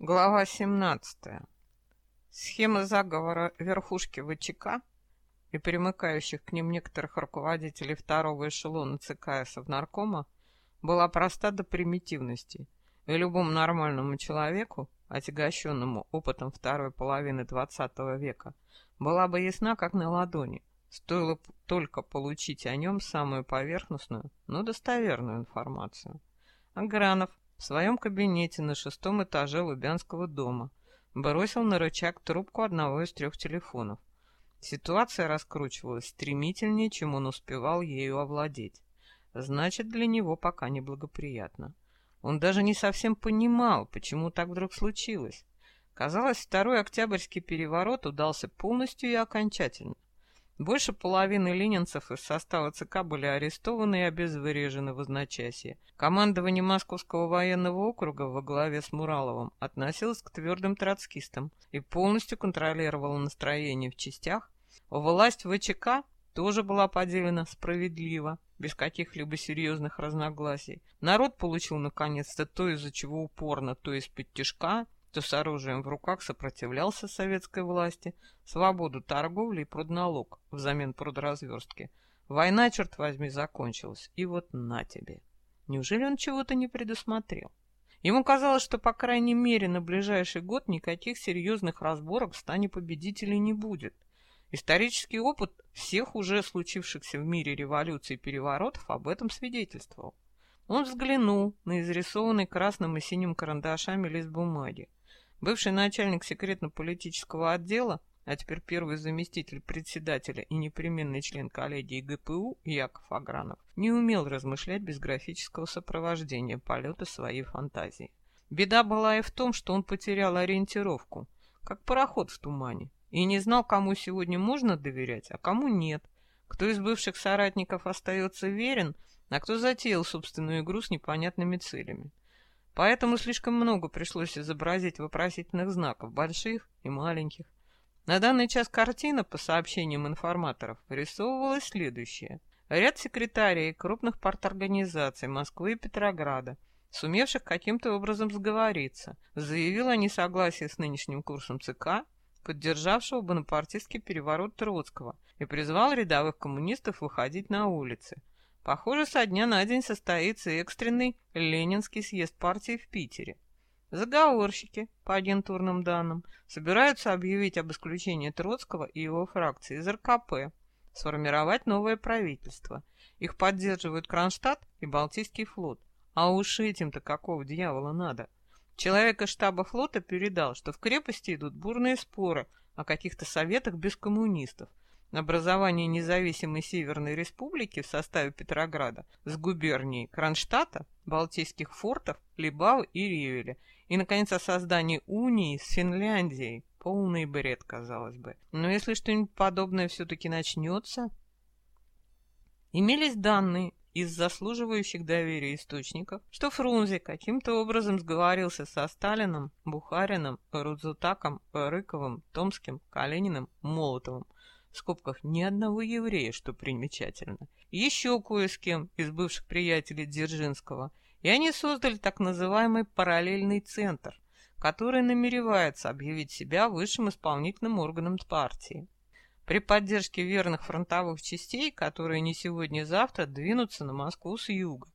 Глава 17. Схема заговора верхушки ВЧК и примыкающих к ним некоторых руководителей второго эшелона ЦК Совнаркома была проста до примитивности, и любому нормальному человеку, отягощенному опытом второй половины XX века, была бы ясна как на ладони, стоило только получить о нем самую поверхностную, но достоверную информацию. Агранов в своем кабинете на шестом этаже Лубянского дома бросил на рычаг трубку одного из трех телефонов. Ситуация раскручивалась стремительнее, чем он успевал ею овладеть. Значит, для него пока неблагоприятно. Он даже не совсем понимал, почему так вдруг случилось. Казалось, второй октябрьский переворот удался полностью и окончательно. Больше половины ленинцев из состава ЦК были арестованы и обезврежены в одночасье. Командование Московского военного округа во главе с Мураловым относилось к твердым троцкистам и полностью контролировало настроение в частях. Власть ВЧК тоже была поделена справедливо, без каких-либо серьезных разногласий. Народ получил наконец-то то, из-за чего упорно, то из-под тяжка, кто с оружием в руках сопротивлялся советской власти, свободу торговли и продналог взамен продразверстки. Война, черт возьми, закончилась, и вот на тебе. Неужели он чего-то не предусмотрел? Ему казалось, что, по крайней мере, на ближайший год никаких серьезных разборок в стане победителей не будет. Исторический опыт всех уже случившихся в мире революций и переворотов об этом свидетельствовал. Он взглянул на изрисованный красным и синим карандашами лист бумаги. Бывший начальник секретно-политического отдела, а теперь первый заместитель председателя и непременный член коллегии ГПУ Яков Агранов, не умел размышлять без графического сопровождения полета своей фантазии. Беда была и в том, что он потерял ориентировку, как пароход в тумане, и не знал, кому сегодня можно доверять, а кому нет, кто из бывших соратников остается верен, а кто затеял собственную игру с непонятными целями. Поэтому слишком много пришлось изобразить вопросительных знаков, больших и маленьких. На данный час картина, по сообщениям информаторов, рисовывалась следующая. Ряд секретарей крупных парторганизаций Москвы и Петрограда, сумевших каким-то образом сговориться, заявил о несогласии с нынешним курсом ЦК, поддержавшего бонапартистский переворот Троцкого, и призвал рядовых коммунистов выходить на улицы, Похоже, со дня на день состоится экстренный Ленинский съезд партии в Питере. Заговорщики, по агентурным данным, собираются объявить об исключении Троцкого и его фракции из РКП, сформировать новое правительство. Их поддерживают Кронштадт и Балтийский флот. А уж этим-то какого дьявола надо? Человек из штаба флота передал, что в крепости идут бурные споры о каких-то советах без коммунистов, образование независимой Северной Республики в составе Петрограда с губернией Кронштадта, Балтийских фортов, Либау и Ревеля, и, наконец, о создании унии с Финляндией. Полный бред, казалось бы. Но если что-нибудь подобное все-таки начнется... Имелись данные из заслуживающих доверия источников, что Фрунзе каким-то образом сговорился со Сталином, Бухарином, Рудзутаком, Рыковым, Томским, Калининым, Молотовым в скобках ни одного еврея, что примечательно, еще кое с кем из бывших приятелей Дзержинского, и они создали так называемый параллельный центр, который намеревается объявить себя высшим исполнительным органом партии. При поддержке верных фронтовых частей, которые не сегодня-завтра двинутся на Москву с юга.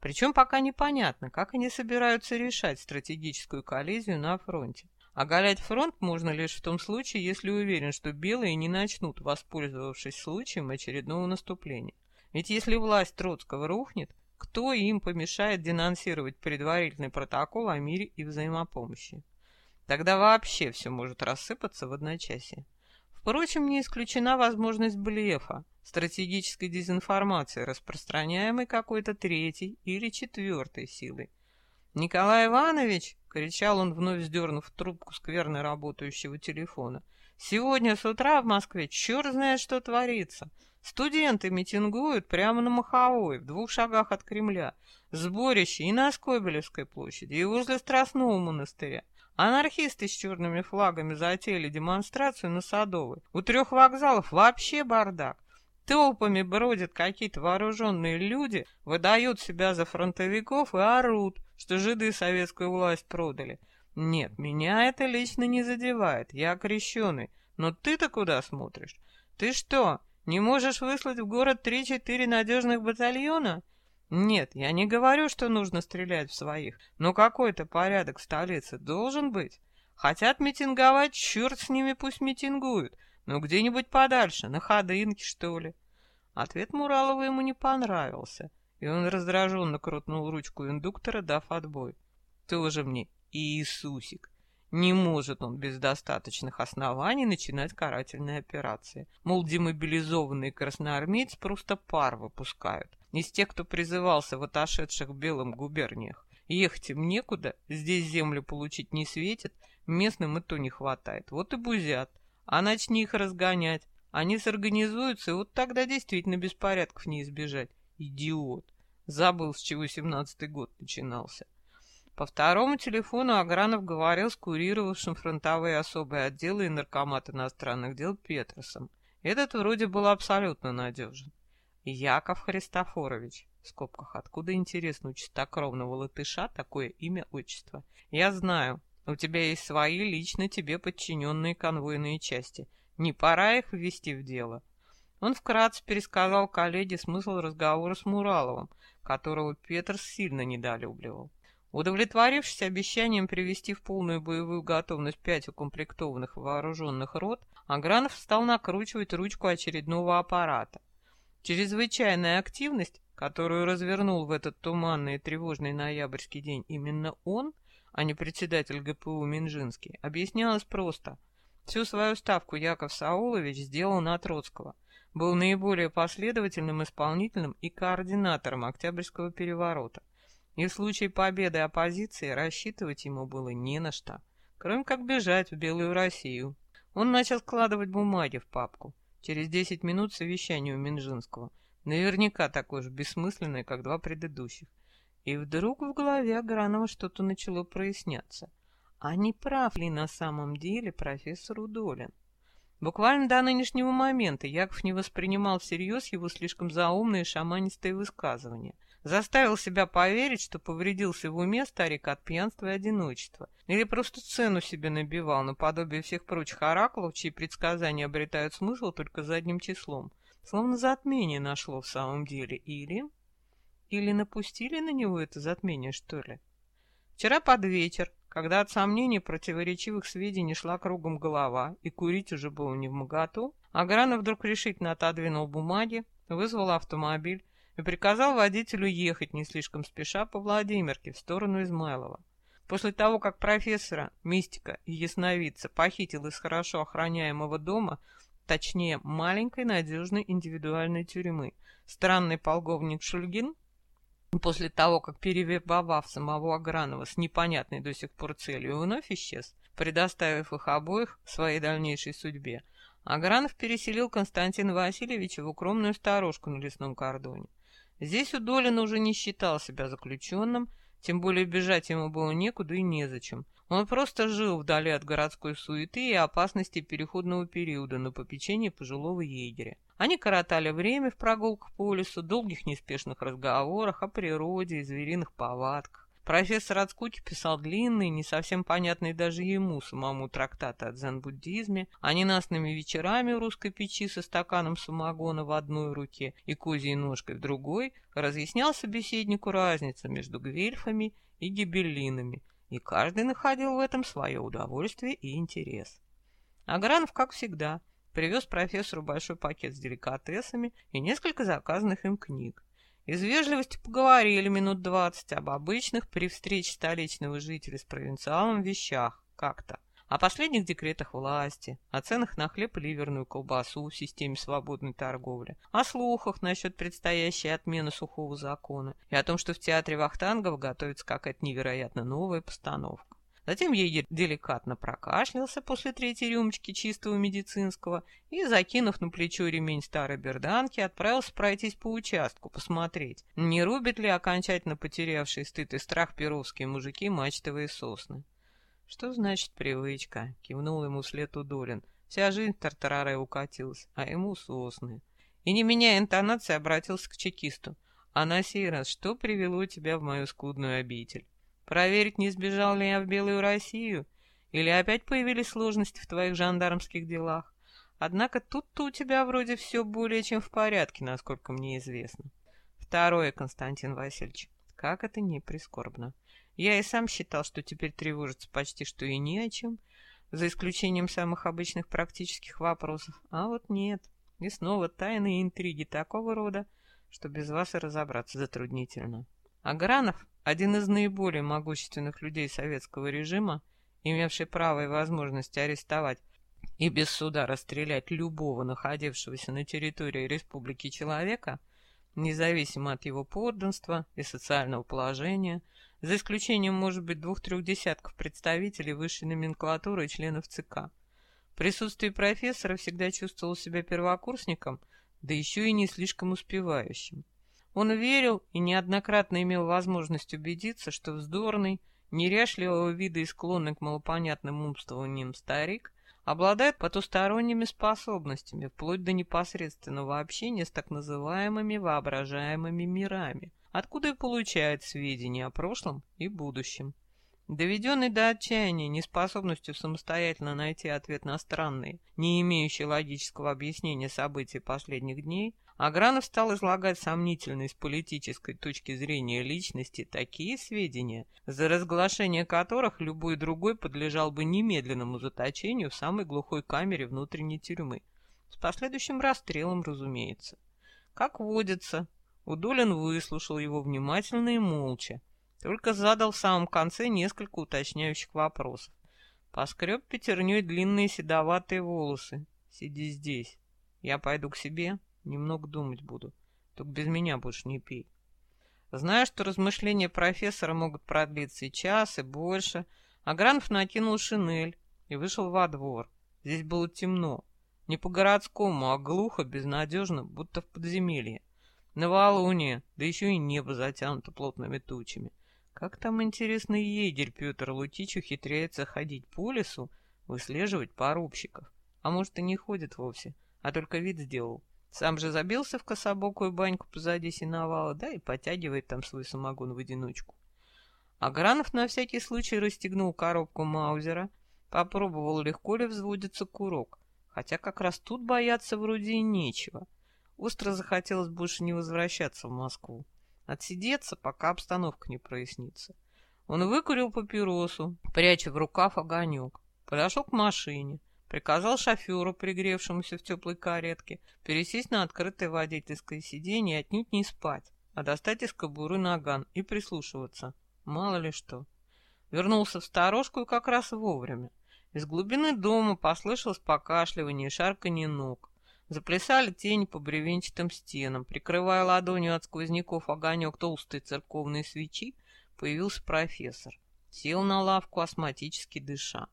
Причем пока непонятно, как они собираются решать стратегическую коллизию на фронте. Оголять фронт можно лишь в том случае, если уверен, что белые не начнут, воспользовавшись случаем очередного наступления. Ведь если власть Троцкого рухнет, кто им помешает денонсировать предварительный протокол о мире и взаимопомощи? Тогда вообще все может рассыпаться в одночасье. Впрочем, не исключена возможность блефа, стратегической дезинформации, распространяемой какой-то третьей или четвертой силой. Николай Иванович кричал он, вновь сдернув трубку скверно работающего телефона. «Сегодня с утра в Москве черт знает, что творится. Студенты митингуют прямо на Маховой, в двух шагах от Кремля. Сборище и на Скобелевской площади, и возле Страстного монастыря. Анархисты с черными флагами затеяли демонстрацию на Садовой. У трех вокзалов вообще бардак. Толпами бродят какие-то вооруженные люди, выдают себя за фронтовиков и орут, что жиды советскую власть продали. Нет, меня это лично не задевает, я окрещенный. Но ты-то куда смотришь? Ты что, не можешь выслать в город три-четыре надежных батальона? Нет, я не говорю, что нужно стрелять в своих, но какой-то порядок в столице должен быть. Хотят митинговать, черт с ними пусть митингуют, но где-нибудь подальше, на ходынке, что ли. Ответ Муралова ему не понравился, и он раздраженно крутнул ручку индуктора, дав отбой. Тоже мне Иисусик. Не может он без достаточных оснований начинать карательные операции. Мол, демобилизованные красноармейцы просто пар выпускают. Из тех, кто призывался в отошедших белым губерниях. Ехать им некуда, здесь землю получить не светит, местным и то не хватает. Вот и бузят. А начни их разгонять. Они сорганизуются, и вот тогда действительно беспорядков не избежать. Идиот. Забыл, с чего семнадцатый год начинался. По второму телефону Агранов говорил с курировавшим фронтовые особые отделы и наркомат иностранных дел Петросом. Этот вроде был абсолютно надежен. Яков Христофорович. В скобках, откуда, интересно, у чистокровного латыша такое имя, отчество? Я знаю, у тебя есть свои лично тебе подчиненные конвойные части. Не пора их ввести в дело. Он вкратце пересказал коллеге смысл разговора с Мураловым, которого Петрос сильно недолюбливал. Удовлетворившись обещанием привести в полную боевую готовность пять укомплектованных вооруженных рот, Агранов стал накручивать ручку очередного аппарата. Чрезвычайная активность, которую развернул в этот туманный и тревожный ноябрьский день именно он, а не председатель ГПУ Минжинский, объяснялась просто. Всю свою ставку Яков Саулович сделал на Троцкого, был наиболее последовательным исполнителем и координатором Октябрьского переворота и в случае победы оппозиции рассчитывать ему было не на что, кроме как бежать в Белую Россию. Он начал складывать бумаги в папку. Через десять минут совещание у Минжинского, наверняка такое же бессмысленное, как два предыдущих. И вдруг в голове Агранова что-то начало проясняться. А не прав ли на самом деле профессор Удолин? Буквально до нынешнего момента Яков не воспринимал всерьез его слишком заумные шаманистые высказывания. Заставил себя поверить, что повредился в уме старик от пьянства и одиночества. Или просто цену себе набивал, наподобие всех прочих оракулов, чьи предсказания обретают смысл только задним числом. Словно затмение нашло в самом деле. Или... Или напустили на него это затмение, что ли? Вчера под вечер, когда от сомнений противоречивых сведений шла кругом голова, и курить уже было не в моготу, Агранов вдруг решительно отодвинул бумаги, вызвал автомобиль, и приказал водителю ехать не слишком спеша по Владимирке в сторону Измайлова. После того, как профессора, мистика и ясновидца похитил из хорошо охраняемого дома, точнее маленькой надежной индивидуальной тюрьмы, странный полковник Шульгин, после того, как перевербовав самого Агранова с непонятной до сих пор целью, вновь исчез, предоставив их обоих своей дальнейшей судьбе, Агранов переселил Константина Васильевича в укромную сторожку на лесном кордоне. Здесь Удолин уже не считал себя заключенным, тем более бежать ему было некуда и незачем. Он просто жил вдали от городской суеты и опасности переходного периода на попечении пожилого егеря. Они коротали время в прогулках по лесу, долгих неспешных разговорах о природе и звериных повадках. Профессор от скуки писал длинные, не совсем понятные даже ему самому трактаты о дзен-буддизме, а ненастными вечерами в русской печи со стаканом самогона в одной руке и козьей ножкой в другой разъяснял собеседнику разницу между гвельфами и гибеллинами, и каждый находил в этом свое удовольствие и интерес. Агранов, как всегда, привез профессору большой пакет с деликатесами и несколько заказанных им книг. Из вежливости поговорили минут двадцать об обычных при встрече столичного жителя с провинциалом вещах как-то. О последних декретах власти, о ценах на хлеб и ливерную колбасу в системе свободной торговли, о слухах насчет предстоящей отмены сухого закона и о том, что в театре Вахтангов готовится какая-то невероятно новая постановка. Затем ей деликатно прокашлялся после третьей рюмочки чистого медицинского и, закинув на плечо ремень старой берданки, отправился пройтись по участку, посмотреть, не рубят ли окончательно потерявшие стыд и страх перовские мужики мачтовые сосны. «Что значит привычка?» — кивнул ему вслед Удолин. Вся жизнь тартарары укатилась, а ему сосны. И, не меняя интонации, обратился к чекисту. «А на сей раз что привело тебя в мою скудную обитель?» Проверить, не сбежал ли я в Белую Россию? Или опять появились сложности в твоих жандармских делах? Однако тут-то у тебя вроде все более чем в порядке, насколько мне известно. Второе, Константин Васильевич. Как это не прискорбно. Я и сам считал, что теперь тревожиться почти что и не о чем, за исключением самых обычных практических вопросов. А вот нет. И снова тайные интриги такого рода, что без вас и разобраться затруднительно. Агранов — один из наиболее могущественных людей советского режима, имевший право и возможность арестовать и без суда расстрелять любого находившегося на территории республики человека, независимо от его подданства и социального положения, за исключением, может быть, двух-трех десятков представителей высшей номенклатуры и членов ЦК. В присутствии профессора всегда чувствовал себя первокурсником, да еще и не слишком успевающим. Он верил и неоднократно имел возможность убедиться, что вздорный, неряшливого вида и склонный к малопонятным умствованиям старик обладает потусторонними способностями, вплоть до непосредственного общения с так называемыми воображаемыми мирами, откуда и получает сведения о прошлом и будущем. Доведенный до отчаяния неспособностью самостоятельно найти ответ на странные, не имеющие логического объяснения события последних дней, Агранов стал излагать сомнительные с политической точки зрения личности такие сведения, за разглашение которых любой другой подлежал бы немедленному заточению в самой глухой камере внутренней тюрьмы. С последующим расстрелом, разумеется. Как водится, Удолин выслушал его внимательно и молча, только задал в самом конце несколько уточняющих вопросов. Поскреб пятерней длинные седоватые волосы. «Сиди здесь. Я пойду к себе, Немного думать буду. Только без меня больше не пей. Зная, что размышления профессора могут продлиться и час, и больше, Агранов накинул шинель и вышел во двор. Здесь было темно. Не по-городскому, а глухо, безнадежно, будто в подземелье. Новолуние, да еще и небо затянуто плотными тучами. Как там, интересный егерь Петр Лутич ухитряется ходить по лесу, выслеживать порубщиков? А может, и не ходит вовсе, а только вид сделал. Сам же забился в кособокую баньку позади сеновала, да и потягивает там свой самогон в одиночку. Агранов на всякий случай расстегнул коробку Маузера, попробовал, легко ли взводится курок, хотя как раз тут бояться вроде и нечего. Остро захотелось больше не возвращаться в Москву, отсидеться, пока обстановка не прояснится. Он выкурил папиросу, пряча в рукав огонек, подошел к машине, Приказал шоферу, пригревшемуся в теплой каретке, пересесть на открытое водительское сиденье и отнюдь не спать, а достать из кобуры наган и прислушиваться. Мало ли что. Вернулся в сторожку и как раз вовремя. Из глубины дома послышалось покашливание и шарканье ног. Заплясали тени по бревенчатым стенам. Прикрывая ладонью от сквозняков огонек толстой церковной свечи, появился профессор. Сел на лавку, астматически дыша.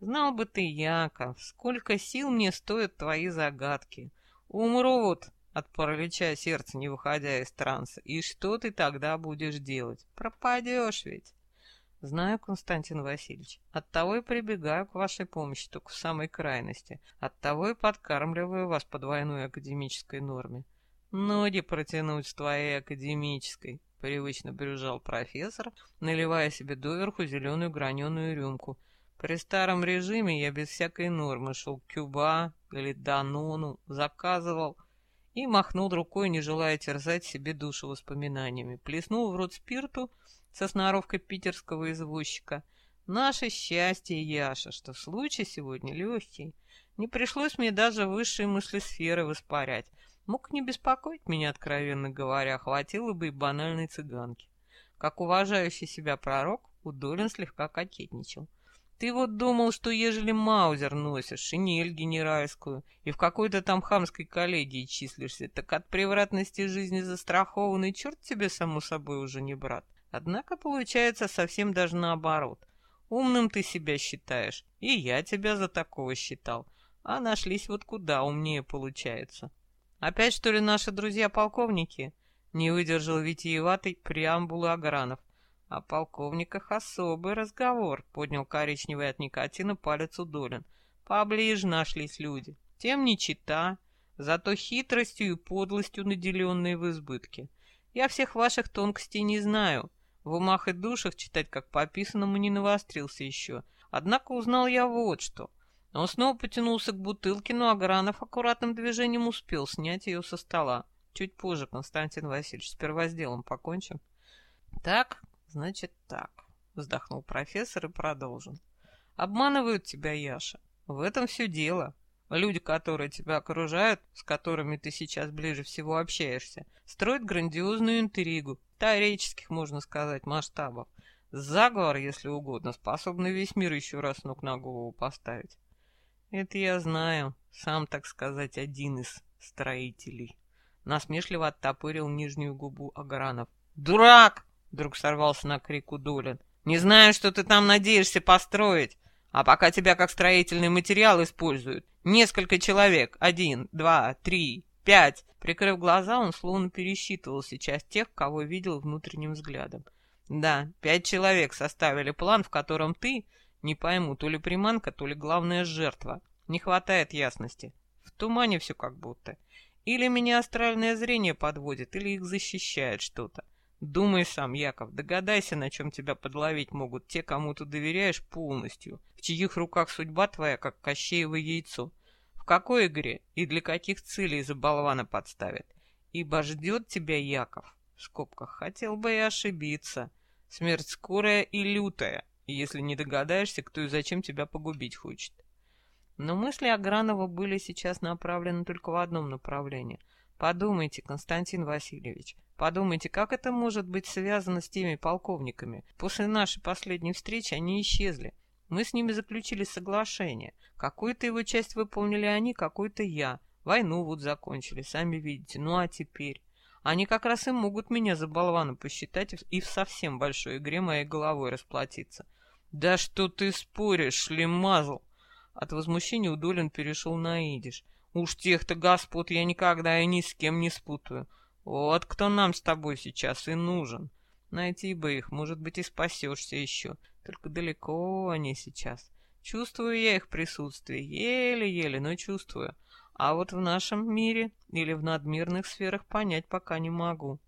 Знал бы ты, Яков, сколько сил мне стоят твои загадки. Умру вот от паралича сердца, не выходя из транса. И что ты тогда будешь делать? Пропадешь ведь. Знаю, Константин Васильевич. Оттого и прибегаю к вашей помощи, только в самой крайности. Оттого и подкармливаю вас по двойной академической норме. Ноги протянуть с твоей академической, привычно брюжал профессор, наливая себе доверху зеленую граненую рюмку — при старом режиме я без всякой нормы шел к Кюба или Данону, заказывал и махнул рукой, не желая терзать себе душу воспоминаниями. Плеснул в рот спирту со сноровкой питерского извозчика. Наше счастье, Яша, что случай сегодня легкий. Не пришлось мне даже высшие мысли сферы воспарять. Мог не беспокоить меня, откровенно говоря, хватило бы и банальной цыганки. Как уважающий себя пророк, Удолин слегка кокетничал. Ты вот думал, что ежели маузер носишь, шинель генеральскую и в какой-то там хамской коллегии числишься, так от превратности жизни застрахованный черт тебе, само собой, уже не брат. Однако получается совсем даже наоборот. Умным ты себя считаешь, и я тебя за такого считал. А нашлись вот куда умнее получается. Опять, что ли, наши друзья-полковники? Не выдержал витиеватый преамбулы Агранов. О полковниках особый разговор, поднял коричневый от никотина палец Удолин. Поближе нашлись люди. Тем не чита, зато хитростью и подлостью наделенные в избытке. Я всех ваших тонкостей не знаю. В умах и душах читать как по описанному не навострился еще. Однако узнал я вот что. Он снова потянулся к бутылке, но Агранов аккуратным движением успел снять ее со стола. Чуть позже, Константин Васильевич, сперва с делом покончим. Так, значит так, вздохнул профессор и продолжил. Обманывают тебя, Яша. В этом все дело. Люди, которые тебя окружают, с которыми ты сейчас ближе всего общаешься, строят грандиозную интригу, исторических, можно сказать, масштабов. Заговор, если угодно, способный весь мир еще раз ног на голову поставить. Это я знаю, сам, так сказать, один из строителей. Насмешливо оттопырил нижнюю губу Агранов. «Дурак!» — вдруг сорвался на крик Удолин. «Не знаю, что ты там надеешься построить, а пока тебя как строительный материал используют. Несколько человек, один, два, три, пять. Прикрыв глаза, он словно пересчитывал сейчас тех, кого видел внутренним взглядом. Да, пять человек составили план, в котором ты, не пойму, то ли приманка, то ли главная жертва. Не хватает ясности. В тумане все как будто. Или меня астральное зрение подводит, или их защищает что-то. Думай сам, Яков, догадайся, на чем тебя подловить могут те, кому ты доверяешь полностью, в чьих руках судьба твоя, как Кощеево яйцо. В какой игре и для каких целей за болвана подставят. Ибо ждет тебя Яков. В скобках хотел бы и ошибиться. Смерть скорая и лютая, если не догадаешься, кто и зачем тебя погубить хочет. Но мысли Агранова были сейчас направлены только в одном направлении. Подумайте, Константин Васильевич, подумайте, как это может быть связано с теми полковниками. После нашей последней встречи они исчезли. Мы с ними заключили соглашение. Какую-то его часть выполнили они, какую-то я. Войну вот закончили, сами видите. Ну а теперь? Они как раз и могут меня за болвана посчитать и в совсем большой игре моей головой расплатиться. Да что ты споришь, шлемазл? От возмущения Удолин перешел на идиш. Уж тех-то господ я никогда и ни с кем не спутаю. Вот кто нам с тобой сейчас и нужен. Найти бы их, может быть, и спасешься еще. Только далеко они сейчас. Чувствую я их присутствие, еле-еле, но чувствую. А вот в нашем мире или в надмирных сферах понять пока не могу.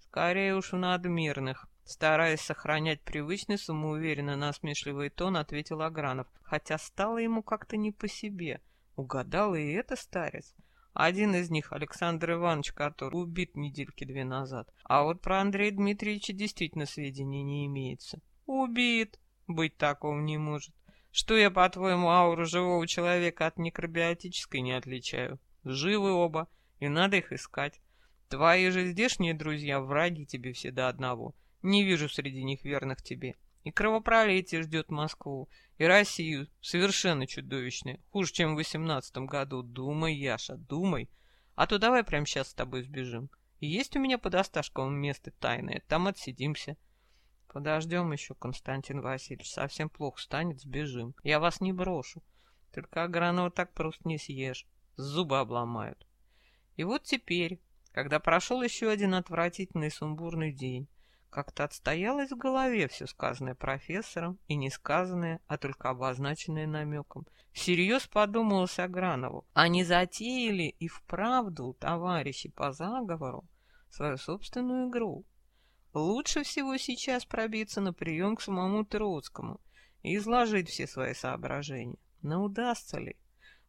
Скорее уж в надмирных. Стараясь сохранять привычный, самоуверенно насмешливый тон, ответил Агранов, хотя стало ему как-то не по себе. Угадал и это старец. Один из них, Александр Иванович, который убит недельки две назад. А вот про Андрея Дмитриевича действительно сведений не имеется. Убит. Быть такого не может. Что я, по-твоему, ауру живого человека от некробиотической не отличаю? Живы оба, и надо их искать. Твои же здешние друзья враги тебе все до одного. Не вижу среди них верных тебе. И кровопролитие ждет Москву, и Россию, совершенно чудовищное, хуже, чем в восемнадцатом году. Думай, Яша, думай. А то давай прямо сейчас с тобой сбежим. И есть у меня под Осташковым место тайное, там отсидимся. Подождем еще, Константин Васильевич, совсем плохо станет, сбежим. Я вас не брошу. Только Агранова так просто не съешь, зубы обломают. И вот теперь, когда прошел еще один отвратительный сумбурный день, как-то отстоялось в голове все сказанное профессором и не сказанное, а только обозначенное намеком. Всерьез подумалось Агранову, а не затеяли и вправду товарищи по заговору свою собственную игру. Лучше всего сейчас пробиться на прием к самому Троцкому и изложить все свои соображения. Но удастся ли?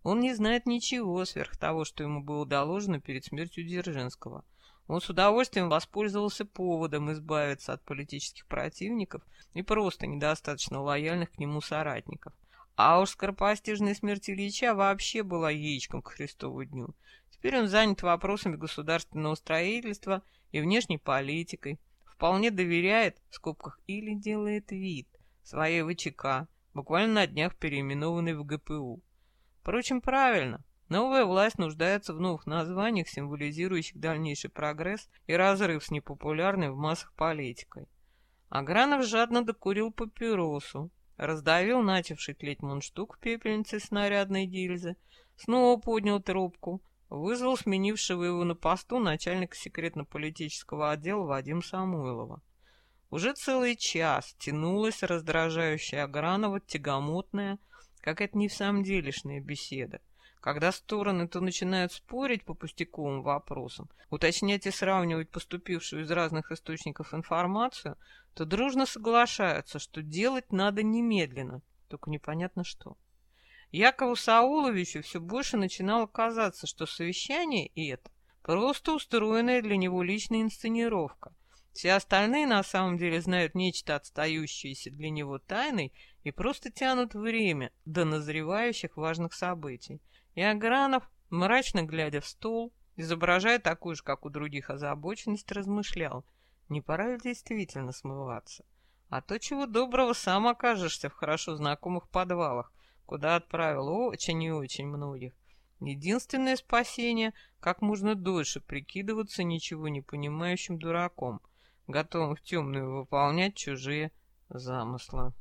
Он не знает ничего сверх того, что ему было доложено перед смертью Дзержинского — он с удовольствием воспользовался поводом избавиться от политических противников и просто недостаточно лояльных к нему соратников. А уж скоропостижная смерть Ильича вообще была яичком к Христову дню. Теперь он занят вопросами государственного строительства и внешней политикой, вполне доверяет, в скобках, или делает вид, своей ВЧК, буквально на днях переименованной в ГПУ. Впрочем, правильно, Новая власть нуждается в новых названиях, символизирующих дальнейший прогресс и разрыв с непопулярной в массах политикой. Агранов жадно докурил папиросу, раздавил начавший тлеть мундштук в пепельнице снарядной гильзы, снова поднял трубку, вызвал сменившего его на посту начальника секретно-политического отдела Вадима Самойлова. Уже целый час тянулась раздражающая Агранова тягомотная, какая-то не в самом делешная беседа, Когда стороны то начинают спорить по пустяковым вопросам, уточнять и сравнивать поступившую из разных источников информацию, то дружно соглашаются, что делать надо немедленно, только непонятно что. Якову Сауловичу все больше начинало казаться, что совещание это просто устроенная для него личная инсценировка. Все остальные на самом деле знают нечто отстающееся для него тайной и просто тянут время до назревающих важных событий. И Агранов, мрачно глядя в стол, изображая такую же, как у других, озабоченность, размышлял, не пора ли действительно смываться. А то, чего доброго, сам окажешься в хорошо знакомых подвалах, куда отправил очень и очень многих. Единственное спасение — как можно дольше прикидываться ничего не понимающим дураком, готовым в темную выполнять чужие замыслы.